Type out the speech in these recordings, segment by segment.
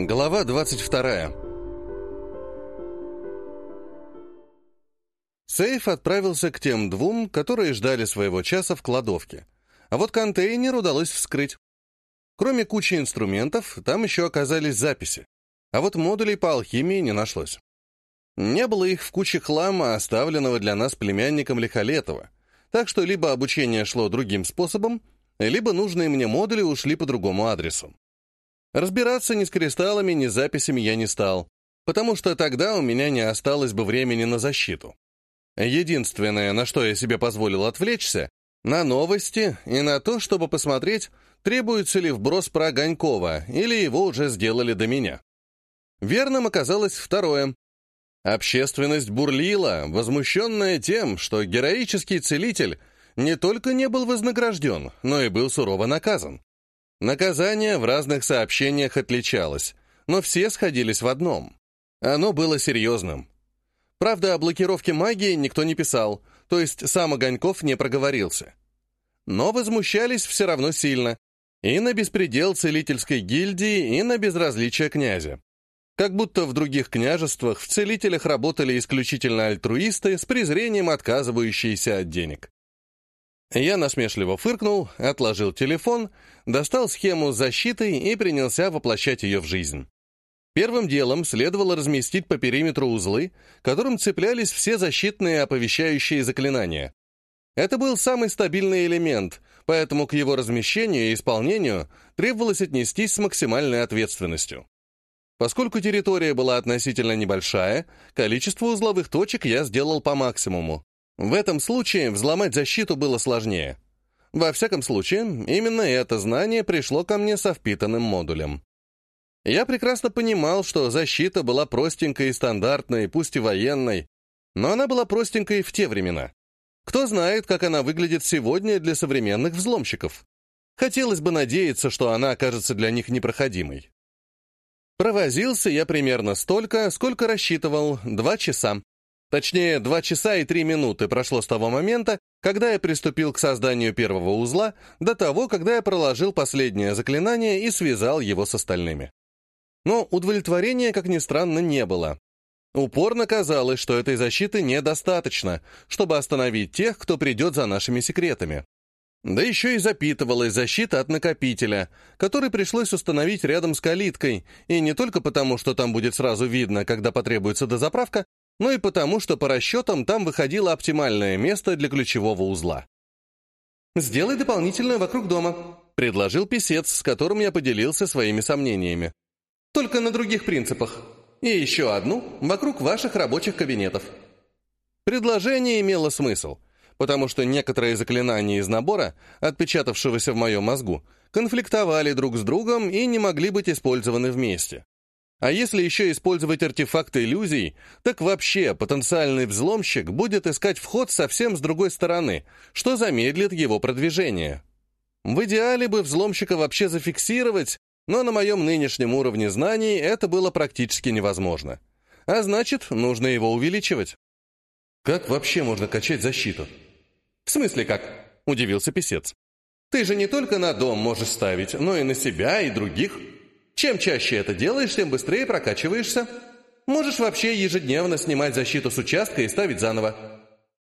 Глава 22. Сейф отправился к тем двум, которые ждали своего часа в кладовке. А вот контейнер удалось вскрыть. Кроме кучи инструментов, там еще оказались записи. А вот модулей по алхимии не нашлось. Не было их в куче хлама, оставленного для нас племянником Лихолетова. Так что либо обучение шло другим способом, либо нужные мне модули ушли по другому адресу. Разбираться ни с кристаллами, ни с записями я не стал, потому что тогда у меня не осталось бы времени на защиту. Единственное, на что я себе позволил отвлечься, на новости и на то, чтобы посмотреть, требуется ли вброс про Огонькова, или его уже сделали до меня. Верным оказалось второе. Общественность бурлила, возмущенная тем, что героический целитель не только не был вознагражден, но и был сурово наказан. Наказание в разных сообщениях отличалось, но все сходились в одном. Оно было серьезным. Правда, о блокировке магии никто не писал, то есть сам Огоньков не проговорился. Но возмущались все равно сильно. И на беспредел целительской гильдии, и на безразличие князя. Как будто в других княжествах в целителях работали исключительно альтруисты с презрением отказывающиеся от денег. Я насмешливо фыркнул, отложил телефон, достал схему защиты и принялся воплощать ее в жизнь. Первым делом следовало разместить по периметру узлы, которым цеплялись все защитные оповещающие заклинания. Это был самый стабильный элемент, поэтому к его размещению и исполнению требовалось отнестись с максимальной ответственностью. Поскольку территория была относительно небольшая, количество узловых точек я сделал по максимуму. В этом случае взломать защиту было сложнее. Во всяком случае, именно это знание пришло ко мне со впитанным модулем. Я прекрасно понимал, что защита была простенькой и стандартной, пусть и военной, но она была простенькой в те времена. Кто знает, как она выглядит сегодня для современных взломщиков. Хотелось бы надеяться, что она окажется для них непроходимой. Провозился я примерно столько, сколько рассчитывал, два часа. Точнее, два часа и три минуты прошло с того момента, когда я приступил к созданию первого узла, до того, когда я проложил последнее заклинание и связал его с остальными. Но удовлетворения, как ни странно, не было. Упорно казалось, что этой защиты недостаточно, чтобы остановить тех, кто придет за нашими секретами. Да еще и запитывалась защита от накопителя, который пришлось установить рядом с калиткой, и не только потому, что там будет сразу видно, когда потребуется дозаправка, но и потому, что по расчетам там выходило оптимальное место для ключевого узла. «Сделай дополнительное вокруг дома», — предложил писец, с которым я поделился своими сомнениями. «Только на других принципах. И еще одну вокруг ваших рабочих кабинетов». Предложение имело смысл, потому что некоторые заклинания из набора, отпечатавшегося в моем мозгу, конфликтовали друг с другом и не могли быть использованы вместе. А если еще использовать артефакты иллюзий, так вообще потенциальный взломщик будет искать вход совсем с другой стороны, что замедлит его продвижение. В идеале бы взломщика вообще зафиксировать, но на моем нынешнем уровне знаний это было практически невозможно. А значит, нужно его увеличивать. «Как вообще можно качать защиту?» «В смысле как?» — удивился писец. «Ты же не только на дом можешь ставить, но и на себя, и других». Чем чаще это делаешь, тем быстрее прокачиваешься. Можешь вообще ежедневно снимать защиту с участка и ставить заново.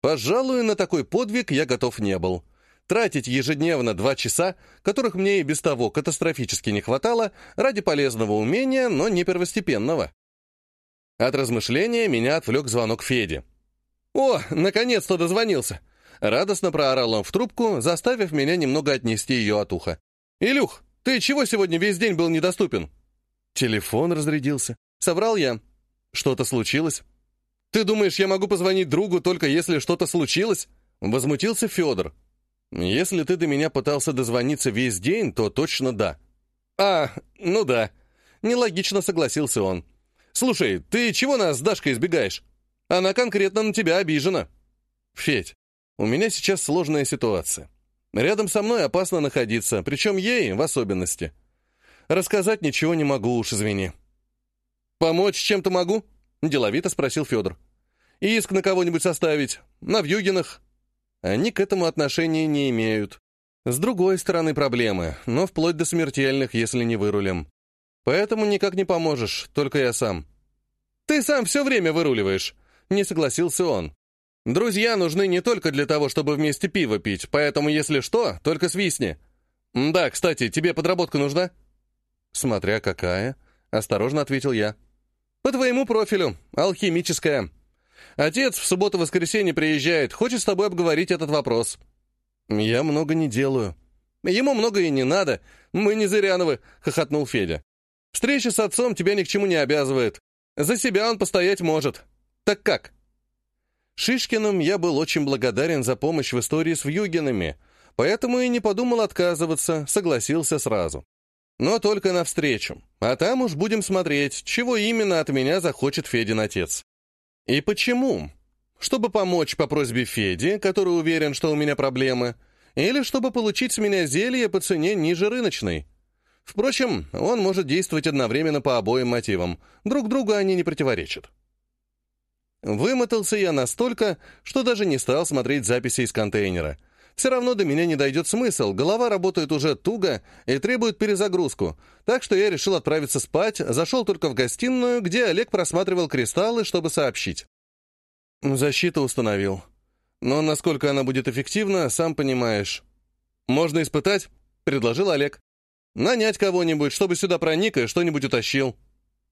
Пожалуй, на такой подвиг я готов не был. Тратить ежедневно два часа, которых мне и без того катастрофически не хватало, ради полезного умения, но не первостепенного. От размышления меня отвлек звонок Феди. «О, наконец-то дозвонился!» Радостно проорал он в трубку, заставив меня немного отнести ее от уха. «Илюх, «Ты чего сегодня весь день был недоступен?» «Телефон разрядился». «Соврал я». «Что-то случилось?» «Ты думаешь, я могу позвонить другу только если что-то случилось?» Возмутился Федор. «Если ты до меня пытался дозвониться весь день, то точно да». «А, ну да». Нелогично согласился он. «Слушай, ты чего нас с Дашкой избегаешь? Она конкретно на тебя обижена». «Федь, у меня сейчас сложная ситуация. Рядом со мной опасно находиться, причем ей в особенности. Рассказать ничего не могу, уж извини. «Помочь чем-то могу?» — деловито спросил Федор. «Иск на кого-нибудь составить? На Вьюгинах?» Они к этому отношения не имеют. С другой стороны проблемы, но вплоть до смертельных, если не вырулим. Поэтому никак не поможешь, только я сам. Ты сам все время выруливаешь, не согласился он. Друзья нужны не только для того, чтобы вместе пиво пить, поэтому, если что, только свистни. Да, кстати, тебе подработка нужна? Смотря какая, осторожно ответил я. По твоему профилю, алхимическая. Отец в субботу-воскресенье приезжает, хочет с тобой обговорить этот вопрос. Я много не делаю. Ему много и не надо. Мы не Зыряновы, хохотнул Федя. Встреча с отцом тебя ни к чему не обязывает. За себя он постоять может. Так как? Шишкиным я был очень благодарен за помощь в истории с Вьюгинами, поэтому и не подумал отказываться, согласился сразу. Но только навстречу, а там уж будем смотреть, чего именно от меня захочет Федин отец. И почему? Чтобы помочь по просьбе Феди, который уверен, что у меня проблемы, или чтобы получить с меня зелье по цене ниже рыночной. Впрочем, он может действовать одновременно по обоим мотивам, друг другу они не противоречат. Вымотался я настолько, что даже не стал смотреть записи из контейнера. Все равно до меня не дойдет смысл, голова работает уже туго и требует перезагрузку, так что я решил отправиться спать, зашел только в гостиную, где Олег просматривал кристаллы, чтобы сообщить. Защиту установил. Но насколько она будет эффективна, сам понимаешь. «Можно испытать?» — предложил Олег. «Нанять кого-нибудь, чтобы сюда проник и что-нибудь утащил».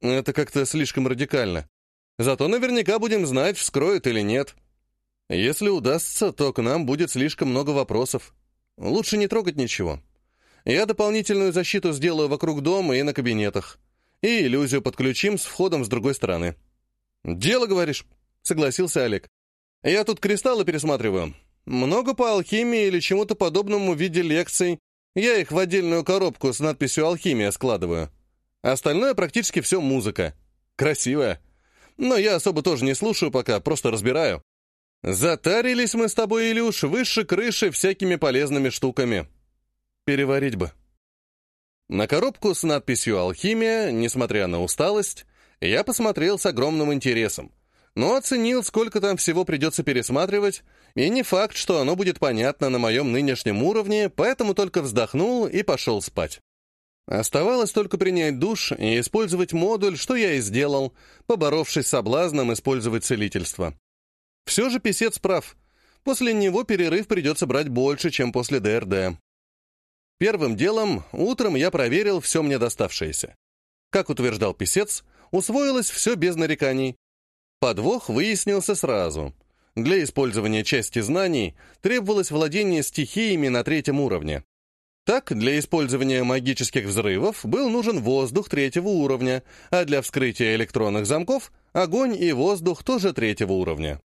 Это как-то слишком радикально. Зато наверняка будем знать, вскроет или нет. Если удастся, то к нам будет слишком много вопросов. Лучше не трогать ничего. Я дополнительную защиту сделаю вокруг дома и на кабинетах. И иллюзию подключим с входом с другой стороны. «Дело, говоришь?» — согласился Олег. «Я тут кристаллы пересматриваю. Много по алхимии или чему-то подобному в виде лекций. Я их в отдельную коробку с надписью «Алхимия» складываю. Остальное практически все музыка. Красивая. Но я особо тоже не слушаю пока, просто разбираю. Затарились мы с тобой, Илюш, выше крыши всякими полезными штуками. Переварить бы. На коробку с надписью «Алхимия», несмотря на усталость, я посмотрел с огромным интересом, но оценил, сколько там всего придется пересматривать, и не факт, что оно будет понятно на моем нынешнем уровне, поэтому только вздохнул и пошел спать. Оставалось только принять душ и использовать модуль, что я и сделал, поборовшись с соблазном использовать целительство. Все же писец прав. После него перерыв придется брать больше, чем после ДРД. Первым делом, утром я проверил все мне доставшееся. Как утверждал писец, усвоилось все без нареканий. Подвох выяснился сразу. Для использования части знаний требовалось владение стихиями на третьем уровне. Так, для использования магических взрывов был нужен воздух третьего уровня, а для вскрытия электронных замков — огонь и воздух тоже третьего уровня.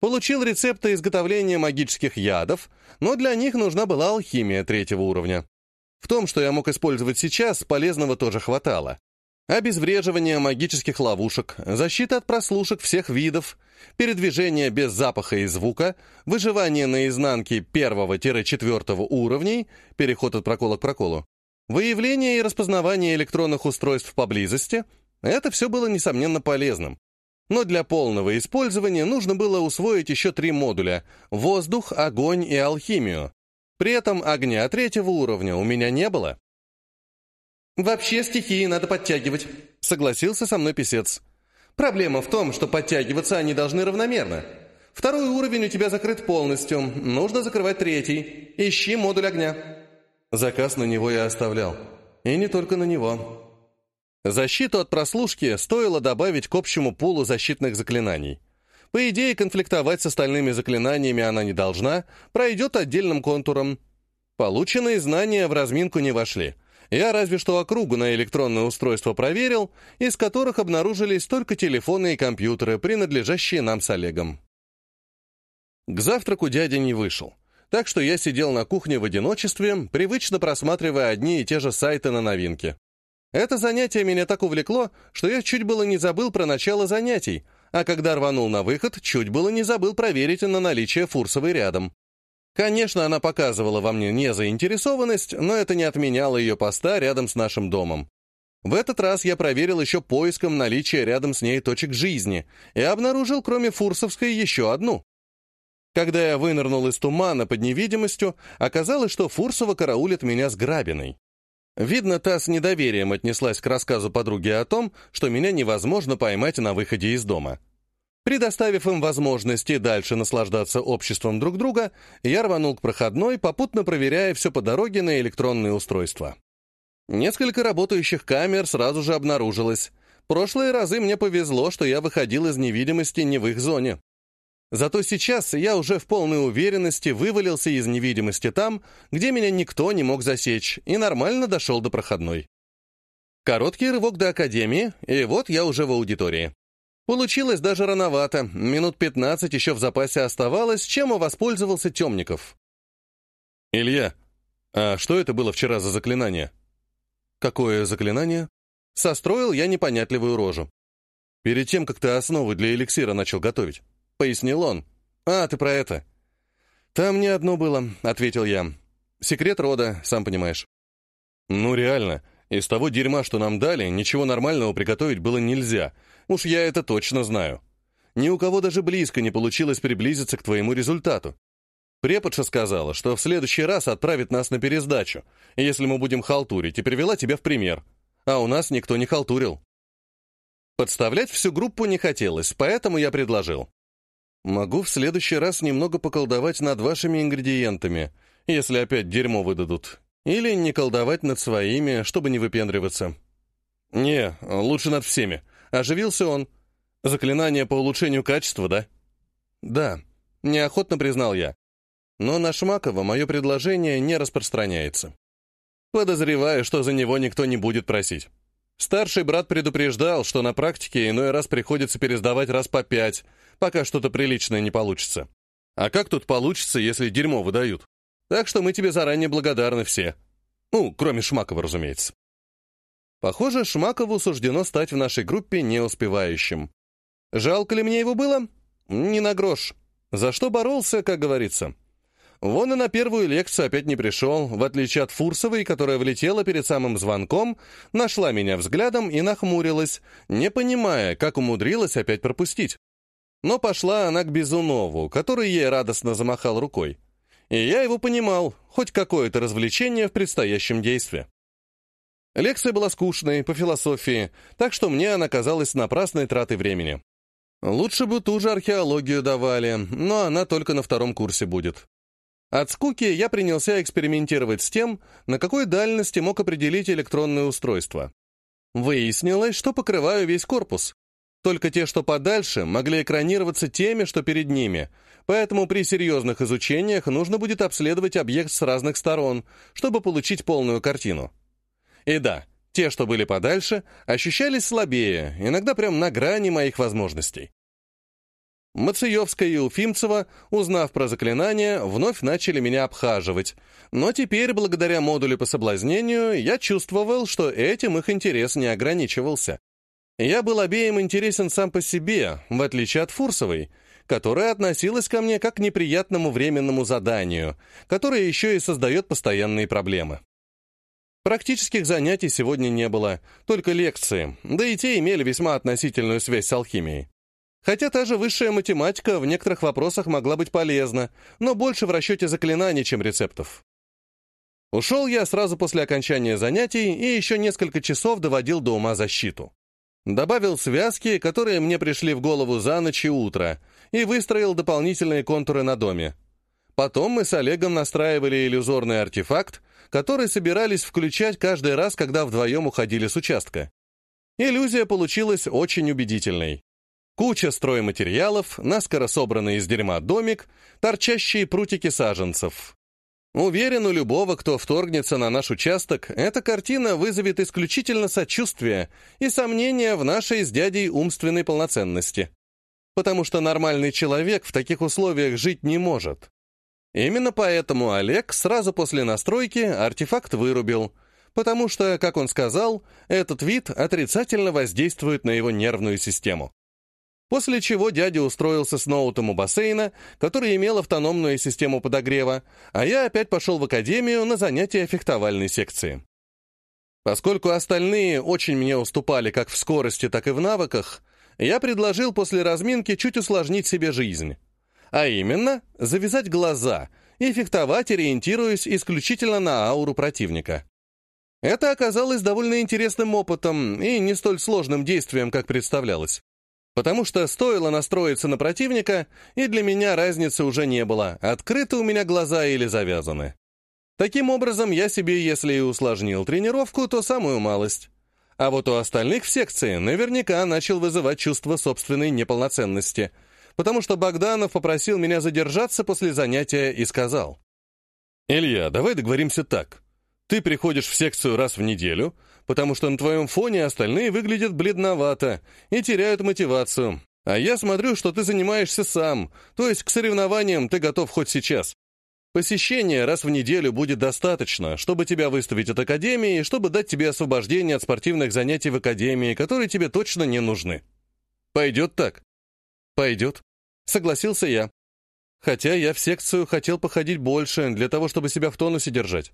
Получил рецепты изготовления магических ядов, но для них нужна была алхимия третьего уровня. В том, что я мог использовать сейчас, полезного тоже хватало обезвреживание магических ловушек, защита от прослушек всех видов, передвижение без запаха и звука, выживание на изнанке первого-четвертого уровней, переход от прокола к проколу, выявление и распознавание электронных устройств поблизости — это все было, несомненно, полезным. Но для полного использования нужно было усвоить еще три модуля — воздух, огонь и алхимию. При этом огня третьего уровня у меня не было. «Вообще стихии надо подтягивать», — согласился со мной писец. «Проблема в том, что подтягиваться они должны равномерно. Второй уровень у тебя закрыт полностью, нужно закрывать третий. Ищи модуль огня». Заказ на него я оставлял. И не только на него. Защиту от прослушки стоило добавить к общему пулу защитных заклинаний. По идее, конфликтовать с остальными заклинаниями она не должна, пройдет отдельным контуром. Полученные знания в разминку не вошли — я разве что округу на электронное устройство проверил, из которых обнаружились только телефоны и компьютеры, принадлежащие нам с Олегом. К завтраку дядя не вышел, так что я сидел на кухне в одиночестве, привычно просматривая одни и те же сайты на новинки. Это занятие меня так увлекло, что я чуть было не забыл про начало занятий, а когда рванул на выход, чуть было не забыл проверить на наличие Фурсовой рядом. Конечно, она показывала во мне незаинтересованность, но это не отменяло ее поста рядом с нашим домом. В этот раз я проверил еще поиском наличия рядом с ней точек жизни и обнаружил, кроме Фурсовской, еще одну. Когда я вынырнул из тумана под невидимостью, оказалось, что Фурсова караулит меня с грабиной. Видно, та с недоверием отнеслась к рассказу подруги о том, что меня невозможно поймать на выходе из дома. Предоставив им возможности дальше наслаждаться обществом друг друга, я рванул к проходной, попутно проверяя все по дороге на электронные устройства. Несколько работающих камер сразу же обнаружилось. Прошлые разы мне повезло, что я выходил из невидимости не в их зоне. Зато сейчас я уже в полной уверенности вывалился из невидимости там, где меня никто не мог засечь, и нормально дошел до проходной. Короткий рывок до Академии, и вот я уже в аудитории. Получилось даже рановато, минут 15 еще в запасе оставалось, чем и воспользовался Темников. «Илья, а что это было вчера за заклинание?» «Какое заклинание?» Состроил я непонятливую рожу. «Перед тем, как ты основы для эликсира начал готовить», — пояснил он. «А, ты про это?» «Там не одно было», — ответил я. «Секрет рода, сам понимаешь». «Ну реально, из того дерьма, что нам дали, ничего нормального приготовить было нельзя», Уж я это точно знаю. Ни у кого даже близко не получилось приблизиться к твоему результату. Преподша сказала, что в следующий раз отправит нас на пересдачу, если мы будем халтурить, и привела тебя в пример. А у нас никто не халтурил. Подставлять всю группу не хотелось, поэтому я предложил. Могу в следующий раз немного поколдовать над вашими ингредиентами, если опять дерьмо выдадут. Или не колдовать над своими, чтобы не выпендриваться. Не, лучше над всеми, Оживился он. Заклинание по улучшению качества, да? Да, неохотно признал я. Но на Шмакова мое предложение не распространяется. Подозреваю, что за него никто не будет просить. Старший брат предупреждал, что на практике иной раз приходится пересдавать раз по пять, пока что-то приличное не получится. А как тут получится, если дерьмо выдают? Так что мы тебе заранее благодарны все. Ну, кроме Шмакова, разумеется. Похоже, Шмакову суждено стать в нашей группе неуспевающим. Жалко ли мне его было? Не на грош. За что боролся, как говорится. Вон и на первую лекцию опять не пришел, в отличие от Фурсовой, которая влетела перед самым звонком, нашла меня взглядом и нахмурилась, не понимая, как умудрилась опять пропустить. Но пошла она к Безунову, который ей радостно замахал рукой. И я его понимал, хоть какое-то развлечение в предстоящем действии. Лекция была скучной, по философии, так что мне она казалась напрасной тратой времени. Лучше бы ту же археологию давали, но она только на втором курсе будет. От скуки я принялся экспериментировать с тем, на какой дальности мог определить электронное устройство. Выяснилось, что покрываю весь корпус. Только те, что подальше, могли экранироваться теми, что перед ними, поэтому при серьезных изучениях нужно будет обследовать объект с разных сторон, чтобы получить полную картину. И да, те, что были подальше, ощущались слабее, иногда прям на грани моих возможностей. Мациевская и Уфимцева, узнав про заклинание, вновь начали меня обхаживать, но теперь, благодаря модулю по соблазнению, я чувствовал, что этим их интерес не ограничивался. Я был обеим интересен сам по себе, в отличие от Фурсовой, которая относилась ко мне как к неприятному временному заданию, которое еще и создает постоянные проблемы. Практических занятий сегодня не было, только лекции, да и те имели весьма относительную связь с алхимией. Хотя та же высшая математика в некоторых вопросах могла быть полезна, но больше в расчете заклинаний, чем рецептов. Ушел я сразу после окончания занятий и еще несколько часов доводил до ума защиту. Добавил связки, которые мне пришли в голову за ночь и утро, и выстроил дополнительные контуры на доме. Потом мы с Олегом настраивали иллюзорный артефакт, который собирались включать каждый раз, когда вдвоем уходили с участка. Иллюзия получилась очень убедительной. Куча стройматериалов, наскоро собранный из дерьма домик, торчащие прутики саженцев. Уверен, у любого, кто вторгнется на наш участок, эта картина вызовет исключительно сочувствие и сомнения в нашей с дядей умственной полноценности. Потому что нормальный человек в таких условиях жить не может. Именно поэтому Олег сразу после настройки артефакт вырубил, потому что, как он сказал, этот вид отрицательно воздействует на его нервную систему. После чего дядя устроился с ноутом у бассейна, который имел автономную систему подогрева, а я опять пошел в академию на занятия фехтовальной секции. Поскольку остальные очень мне уступали как в скорости, так и в навыках, я предложил после разминки чуть усложнить себе жизнь. А именно, завязать глаза и фехтовать, ориентируясь исключительно на ауру противника. Это оказалось довольно интересным опытом и не столь сложным действием, как представлялось. Потому что стоило настроиться на противника, и для меня разницы уже не было, открыты у меня глаза или завязаны. Таким образом, я себе, если и усложнил тренировку, то самую малость. А вот у остальных в секции наверняка начал вызывать чувство собственной неполноценности, потому что Богданов попросил меня задержаться после занятия и сказал. «Илья, давай договоримся так. Ты приходишь в секцию раз в неделю, потому что на твоем фоне остальные выглядят бледновато и теряют мотивацию. А я смотрю, что ты занимаешься сам, то есть к соревнованиям ты готов хоть сейчас. Посещение раз в неделю будет достаточно, чтобы тебя выставить от академии и чтобы дать тебе освобождение от спортивных занятий в академии, которые тебе точно не нужны. Пойдет так? Пойдет. Согласился я. Хотя я в секцию хотел походить больше, для того, чтобы себя в тонусе держать.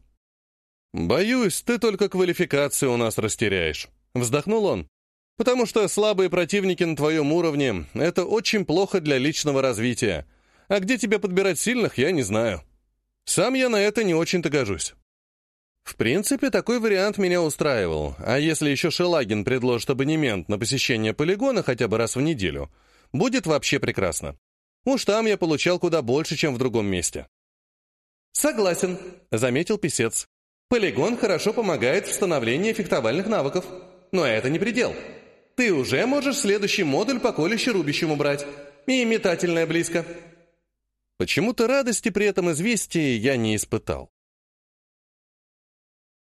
«Боюсь, ты только квалификацию у нас растеряешь», — вздохнул он. «Потому что слабые противники на твоем уровне — это очень плохо для личного развития. А где тебе подбирать сильных, я не знаю. Сам я на это не очень-то гожусь». В принципе, такой вариант меня устраивал, а если еще Шелагин предложит абонемент на посещение полигона хотя бы раз в неделю, будет вообще прекрасно. Уж там я получал куда больше, чем в другом месте. «Согласен», — заметил писец. Полигон хорошо помогает в становлении фехтовальных навыков. Но это не предел. Ты уже можешь следующий модуль по колюще-рубящему брать. И метательное близко. Почему-то радости при этом известии я не испытал.